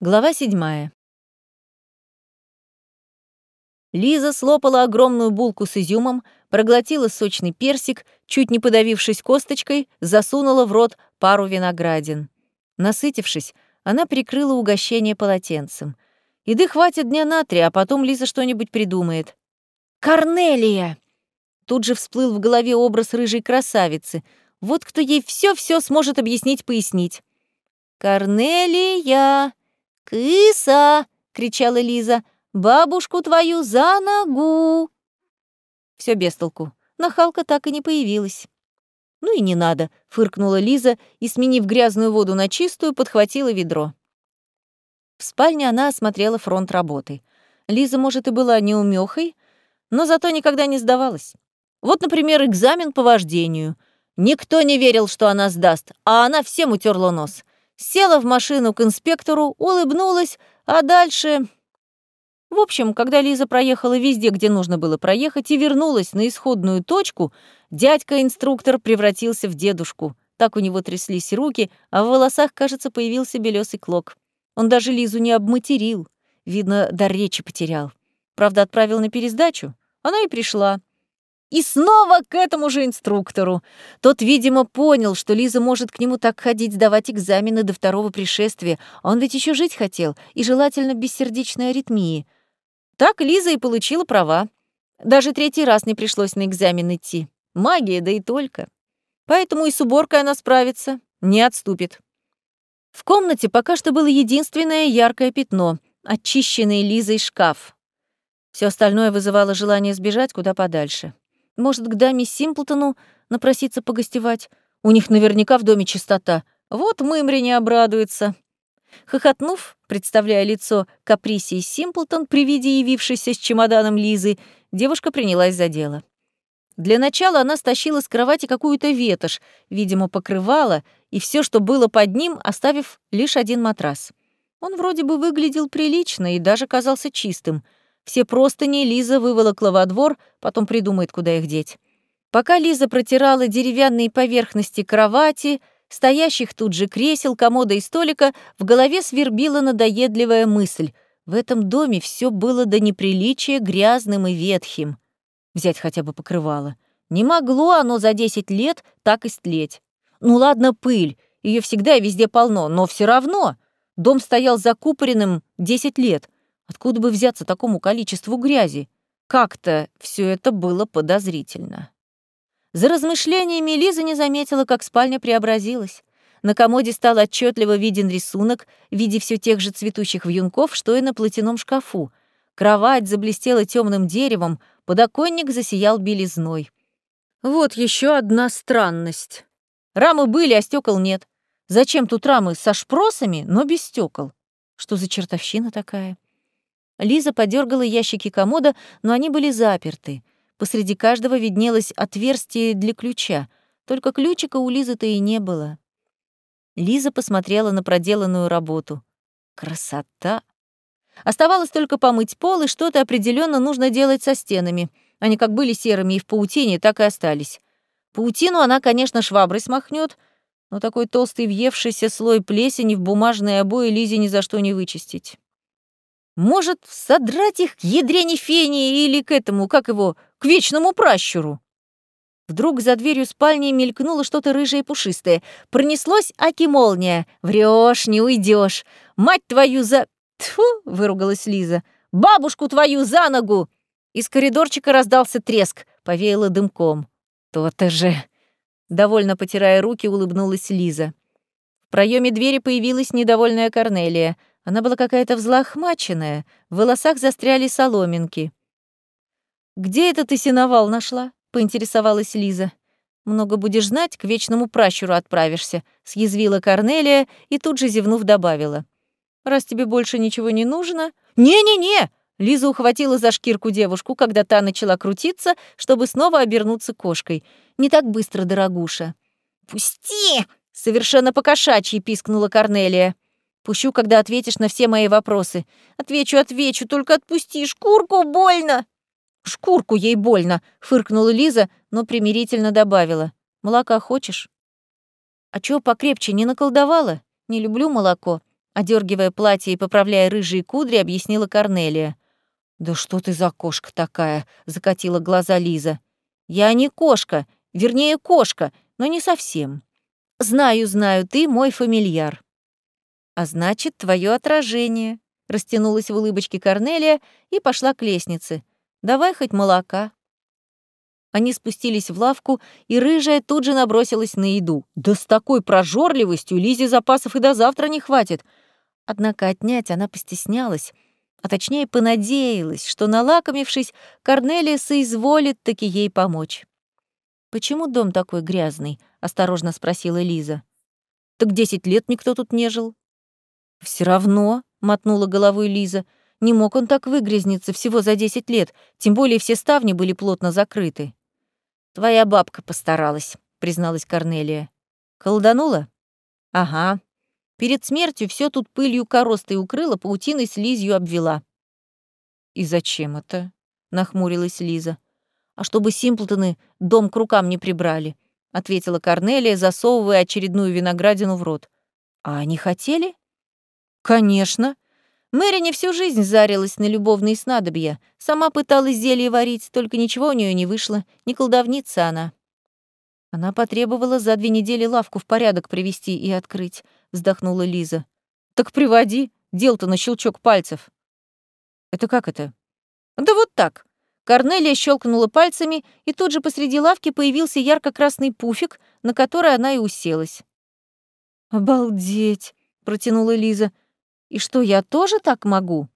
Глава седьмая. Лиза слопала огромную булку с изюмом, проглотила сочный персик, чуть не подавившись косточкой, засунула в рот пару виноградин. Насытившись, она прикрыла угощение полотенцем. Еды хватит дня на три, а потом Лиза что-нибудь придумает. «Корнелия!» Тут же всплыл в голове образ рыжей красавицы. Вот кто ей все-все сможет объяснить-пояснить. «Корнелия!» «Кыса!» — кричала Лиза. «Бабушку твою за ногу!» Все без толку. Нахалка так и не появилась. «Ну и не надо», — фыркнула Лиза и, сменив грязную воду на чистую, подхватила ведро. В спальне она осмотрела фронт работы. Лиза, может, и была неумехой, но зато никогда не сдавалась. Вот, например, экзамен по вождению. Никто не верил, что она сдаст, а она всем утерла нос села в машину к инспектору, улыбнулась, а дальше... В общем, когда Лиза проехала везде, где нужно было проехать, и вернулась на исходную точку, дядька-инструктор превратился в дедушку. Так у него тряслись руки, а в волосах, кажется, появился белесый клок. Он даже Лизу не обматерил. Видно, дар речи потерял. Правда, отправил на пересдачу. Она и пришла. И снова к этому же инструктору. Тот, видимо, понял, что Лиза может к нему так ходить сдавать экзамены до второго пришествия. Он ведь еще жить хотел, и желательно без сердечной аритмии. Так Лиза и получила права. Даже третий раз не пришлось на экзамен идти. Магия, да и только. Поэтому и с уборкой она справится, не отступит. В комнате пока что было единственное яркое пятно — очищенный Лизой шкаф. Все остальное вызывало желание сбежать куда подальше. Может, к даме Симплтону напроситься погостевать? У них наверняка в доме чистота. Вот Мымри не обрадуется. Хохотнув, представляя лицо Каприсии Симплтон при виде явившейся с чемоданом Лизы, девушка принялась за дело. Для начала она стащила с кровати какую-то ветошь, видимо, покрывала, и все, что было под ним, оставив лишь один матрас. Он вроде бы выглядел прилично и даже казался чистым — все простыни Лиза выволокла во двор, потом придумает, куда их деть. Пока Лиза протирала деревянные поверхности кровати, стоящих тут же кресел, комода и столика, в голове свербила надоедливая мысль. В этом доме все было до неприличия грязным и ветхим. Взять хотя бы покрывало. Не могло оно за 10 лет так истлеть. Ну ладно, пыль, ее всегда и везде полно, но все равно. Дом стоял закупоренным 10 лет — Откуда бы взяться такому количеству грязи? Как-то все это было подозрительно. За размышлениями Лиза не заметила, как спальня преобразилась. На комоде стал отчетливо виден рисунок в виде все тех же цветущих вьюнков, что и на платяном шкафу. Кровать заблестела темным деревом, подоконник засиял белизной. Вот еще одна странность. Рамы были, а стекол нет. Зачем тут рамы со шпросами, но без стекол? Что за чертовщина такая? Лиза подергала ящики комода, но они были заперты. Посреди каждого виднелось отверстие для ключа. Только ключика у Лизы-то и не было. Лиза посмотрела на проделанную работу. Красота! Оставалось только помыть пол, и что-то определенно нужно делать со стенами. Они как были серыми и в паутине, так и остались. Паутину она, конечно, шваброй смахнет, но такой толстый въевшийся слой плесени в бумажные обои Лизе ни за что не вычистить. Может, содрать их к ядрене фени или к этому, как его, к вечному пращуру? Вдруг за дверью спальни мелькнуло что-то рыжее и пушистое. Пронеслось аки-молния. Врешь, не уйдешь. Мать твою за... Тьфу, выругалась Лиза. Бабушку твою за ногу! Из коридорчика раздался треск, повеяло дымком. То-то же. Довольно потирая руки, улыбнулась Лиза. В проеме двери появилась недовольная Корнелия — она была какая-то взлохмаченная, в волосах застряли соломинки. «Где это ты сеновал нашла?» — поинтересовалась Лиза. «Много будешь знать, к вечному пращуру отправишься», — съязвила Корнелия и тут же зевнув добавила. «Раз тебе больше ничего не нужно...» «Не-не-не!» Лиза ухватила за шкирку девушку, когда та начала крутиться, чтобы снова обернуться кошкой. «Не так быстро, дорогуша». «Пусти!» — совершенно покошачьи пискнула Корнелия. Пущу, когда ответишь на все мои вопросы. Отвечу, отвечу, только отпусти, шкурку больно. Шкурку ей больно, фыркнула Лиза, но примирительно добавила. Молока хочешь? А чего покрепче не наколдовала? Не люблю молоко. Одергивая платье и поправляя рыжие кудри, объяснила Корнелия. «Да что ты за кошка такая?» — закатила глаза Лиза. «Я не кошка, вернее, кошка, но не совсем. Знаю, знаю, ты мой фамильяр». «А значит, твое отражение», — растянулась в улыбочке Корнелия и пошла к лестнице. «Давай хоть молока». Они спустились в лавку, и рыжая тут же набросилась на еду. Да с такой прожорливостью Лизе запасов и до завтра не хватит. Однако отнять она постеснялась, а точнее понадеялась, что, налакомившись, Корнелия соизволит таки ей помочь. «Почему дом такой грязный?» — осторожно спросила Лиза. «Так десять лет никто тут не жил». Все равно», — мотнула головой Лиза, — «не мог он так выгрязниться всего за десять лет, тем более все ставни были плотно закрыты». «Твоя бабка постаралась», — призналась Корнелия. «Колданула?» «Ага. Перед смертью все тут пылью коростой укрыла, паутиной слизью обвела». «И зачем это?» — нахмурилась Лиза. «А чтобы симплтоны дом к рукам не прибрали», — ответила Корнелия, засовывая очередную виноградину в рот. «А они хотели?» «Конечно», Мэри не всю жизнь зарилась на любовные снадобья. Сама пыталась зелье варить, только ничего у нее не вышло. Не колдовница она. Она потребовала за две недели лавку в порядок привести и открыть, вздохнула Лиза. Так приводи, дел-то на щелчок пальцев. Это как это? Да вот так. Корнелия щелкнула пальцами, и тут же посреди лавки появился ярко-красный пуфик, на который она и уселась. «Обалдеть!» — протянула Лиза. И что, я тоже так могу?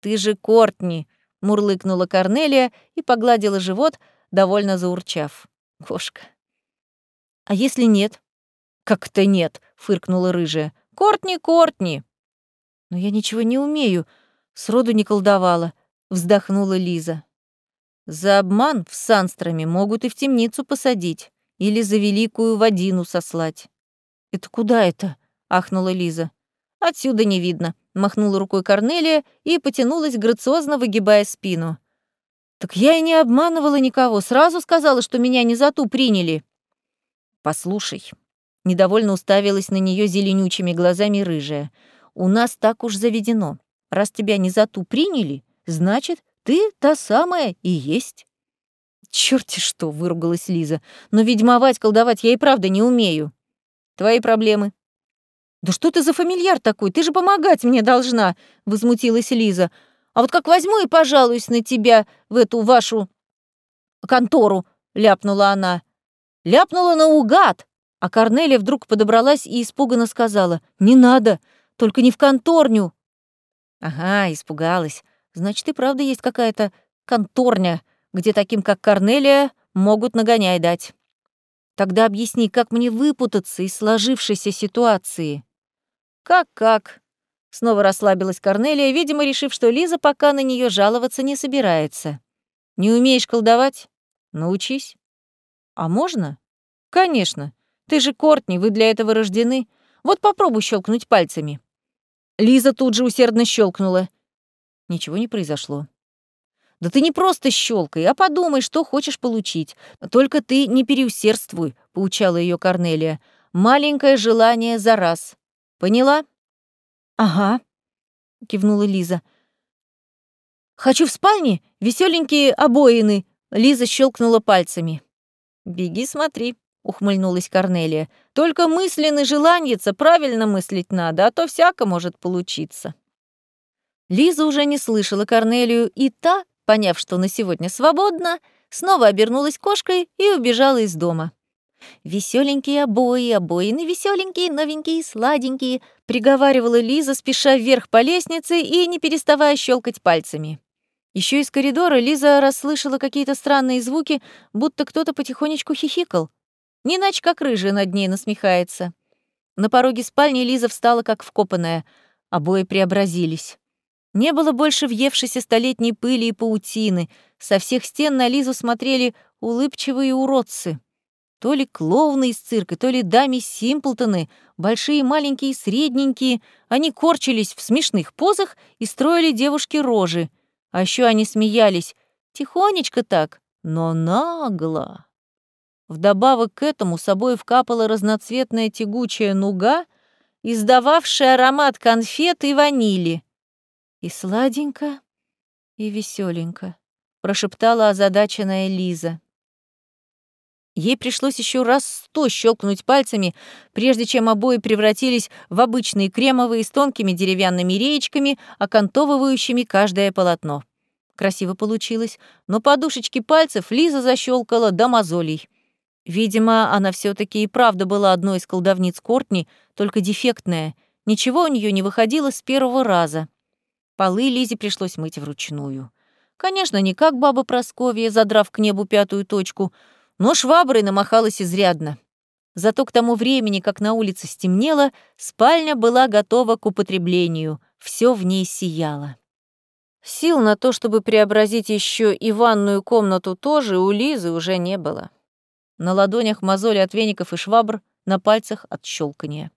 Ты же Кортни, мурлыкнула Корнелия и погладила живот, довольно заурчав. Кошка. А если нет? Как-то нет, фыркнула рыжая. Кортни, Кортни. Но я ничего не умею, сроду не колдовала, вздохнула Лиза. За обман в Санстроме могут и в темницу посадить или за великую водину сослать. Это куда это? ахнула Лиза. «Отсюда не видно», — махнула рукой Корнелия и потянулась, грациозно выгибая спину. «Так я и не обманывала никого, сразу сказала, что меня не за ту приняли». «Послушай», — недовольно уставилась на нее зеленючими глазами рыжая, «у нас так уж заведено. Раз тебя не за ту приняли, значит, ты та самая и есть». «Чёрти что!» — выругалась Лиза. «Но ведьмовать, колдовать я и правда не умею». «Твои проблемы», «Да что ты за фамильяр такой? Ты же помогать мне должна!» — возмутилась Лиза. «А вот как возьму и пожалуюсь на тебя в эту вашу контору!» — ляпнула она. Ляпнула наугад! А Корнелия вдруг подобралась и испуганно сказала. «Не надо, только не в конторню!» «Ага, испугалась. Значит, и правда есть какая-то конторня, где таким, как Корнелия, могут нагоняй дать. Тогда объясни, как мне выпутаться из сложившейся ситуации?» «Как-как?» Снова расслабилась Корнелия, видимо, решив, что Лиза пока на нее жаловаться не собирается. «Не умеешь колдовать? Научись». «А можно?» «Конечно. Ты же Кортни, вы для этого рождены. Вот попробуй щелкнуть пальцами». Лиза тут же усердно щелкнула. Ничего не произошло. «Да ты не просто щелкай, а подумай, что хочешь получить. Только ты не переусердствуй», — поучала ее Корнелия. «Маленькое желание за раз. Поняла? Ага, кивнула Лиза. Хочу в спальне веселенькие обоины. Лиза щелкнула пальцами. Беги, смотри, ухмыльнулась Корнелия. Только мысленный желаньица правильно мыслить надо, а то всяко может получиться. Лиза уже не слышала Корнелию, и та, поняв, что на сегодня свободна, снова обернулась кошкой и убежала из дома. «Веселенькие обои, обоины веселенькие, новенькие, сладенькие», приговаривала Лиза, спеша вверх по лестнице и не переставая щелкать пальцами. Еще из коридора Лиза расслышала какие-то странные звуки, будто кто-то потихонечку хихикал. Не иначе как рыжая над ней насмехается. На пороге спальни Лиза встала как вкопанная. Обои преобразились. Не было больше въевшейся столетней пыли и паутины. Со всех стен на Лизу смотрели улыбчивые уродцы. То ли клоуны из цирка, то ли дами Симплтоны, большие, маленькие, средненькие, они корчились в смешных позах и строили девушке рожи. А еще они смеялись, тихонечко так, но нагло. Вдобавок к этому собой вкапала разноцветная тягучая нуга, издававший аромат конфет и ванили. И сладенько, и веселенько, прошептала озадаченная Лиза. Ей пришлось еще раз сто щелкнуть пальцами, прежде чем обои превратились в обычные кремовые с тонкими деревянными реечками, окантовывающими каждое полотно. Красиво получилось, но подушечки пальцев Лиза защелкала до мозолей. Видимо, она все таки и правда была одной из колдовниц Кортни, только дефектная. Ничего у нее не выходило с первого раза. Полы Лизе пришлось мыть вручную. Конечно, не как баба Просковья, задрав к небу пятую точку — но шваброй намахалась изрядно. Зато к тому времени, как на улице стемнело, спальня была готова к употреблению, все в ней сияло. Сил на то, чтобы преобразить еще и ванную комнату тоже, у Лизы уже не было. На ладонях мозоли от веников и швабр, на пальцах от щелкания.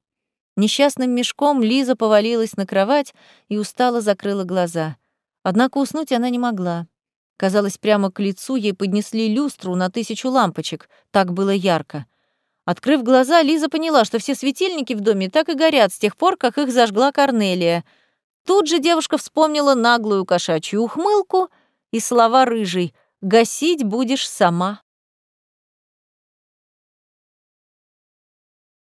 Несчастным мешком Лиза повалилась на кровать и устало закрыла глаза. Однако уснуть она не могла. Казалось, прямо к лицу ей поднесли люстру на тысячу лампочек, так было ярко. Открыв глаза, Лиза поняла, что все светильники в доме так и горят с тех пор, как их зажгла Корнелия. Тут же девушка вспомнила наглую кошачью ухмылку и слова рыжей «Гасить будешь сама».